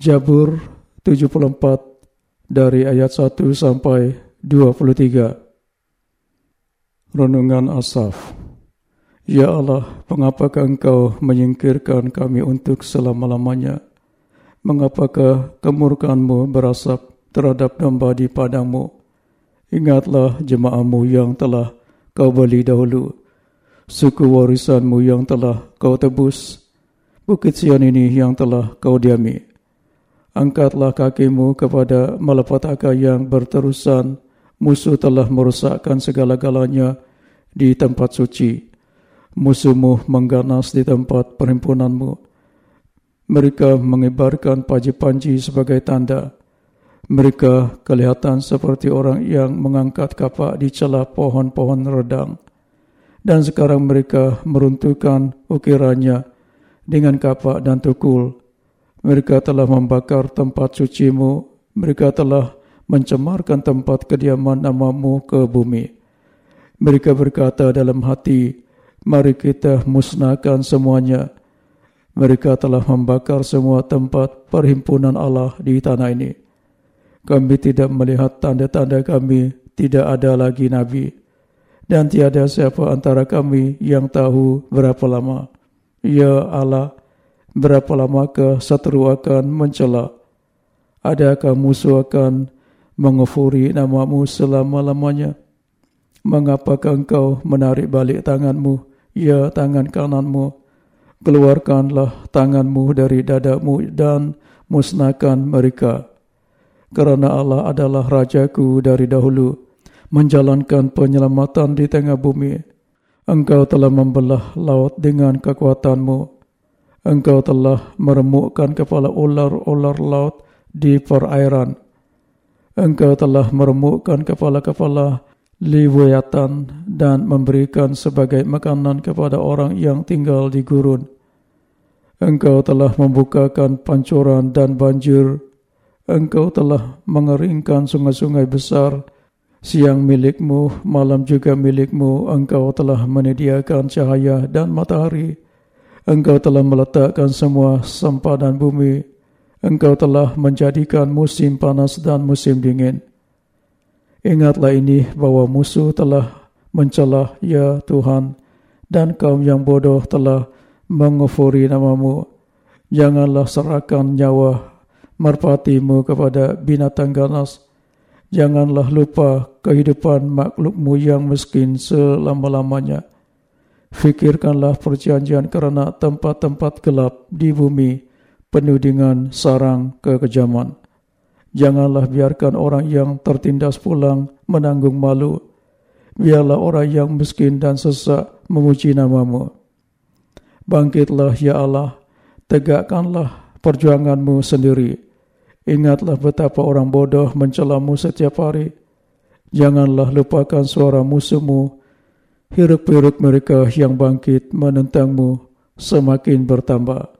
Jabur 74 dari ayat 1 sampai 23. Renungan Asaf. Ya Allah, mengapakah engkau menyingkirkan kami untuk selama-lamanya? Mengapakah kemurkanmu berasap terhadap domba di padangmu? Ingatlah jemaahmu yang telah kau beli dahulu, suku warisanmu yang telah kau tebus, bukit Sion ini yang telah kau diami. Angkatlah kakimu kepada malapetaka yang berterusan. Musuh telah merusakkan segala-galanya di tempat suci. Musuhmu mengganas di tempat perhimpunanmu. Mereka mengibarkan panji-panji sebagai tanda. Mereka kelihatan seperti orang yang mengangkat kapak di celah pohon-pohon redang. Dan sekarang mereka meruntuhkan ukirannya dengan kapak dan tukul mereka telah membakar tempat sucimu. Mereka telah mencemarkan tempat kediaman namamu ke bumi. Mereka berkata dalam hati, mari kita musnahkan semuanya. Mereka telah membakar semua tempat perhimpunan Allah di tanah ini. Kami tidak melihat tanda-tanda kami, tidak ada lagi Nabi. Dan tiada siapa antara kami yang tahu berapa lama. Ya Allah, Berapa lamakah seteru akan mencela? Adakah musuh akan mengufuri namamu selama-lamanya? Mengapakah engkau menarik balik tanganmu, ya tangan kananmu? Keluarkanlah tanganmu dari dadamu dan musnahkan mereka. Kerana Allah adalah Rajaku dari dahulu, menjalankan penyelamatan di tengah bumi. Engkau telah membelah laut dengan kekuatanmu. Engkau telah meremukkan kepala ular-ular laut di perairan. Engkau telah meremukkan kepala-kepala liwayatan dan memberikan sebagai makanan kepada orang yang tinggal di gurun. Engkau telah membukakan pancuran dan banjir. Engkau telah mengeringkan sungai-sungai besar. Siang milikmu, malam juga milikmu. Engkau telah menyediakan cahaya dan matahari. Engkau telah meletakkan semua sempadan bumi. Engkau telah menjadikan musim panas dan musim dingin. Ingatlah ini bahawa musuh telah mencelah ya Tuhan dan kaum yang bodoh telah mengufuri namamu. Janganlah serahkan nyawa merpatimu kepada binatang ganas. Janganlah lupa kehidupan makhlukmu yang miskin selama-lamanya. Fikirkanlah perjanjian kerana tempat-tempat gelap di bumi penuh dengan sarang kekejaman. Janganlah biarkan orang yang tertindas pulang menanggung malu. Biarlah orang yang miskin dan sesak memuji namamu. Bangkitlah ya Allah, tegakkanlah perjuanganmu sendiri. Ingatlah betapa orang bodoh mencelamu setiap hari. Janganlah lupakan suara musuhmu hiruk-hiruk mereka yang bangkit menentangmu semakin bertambah.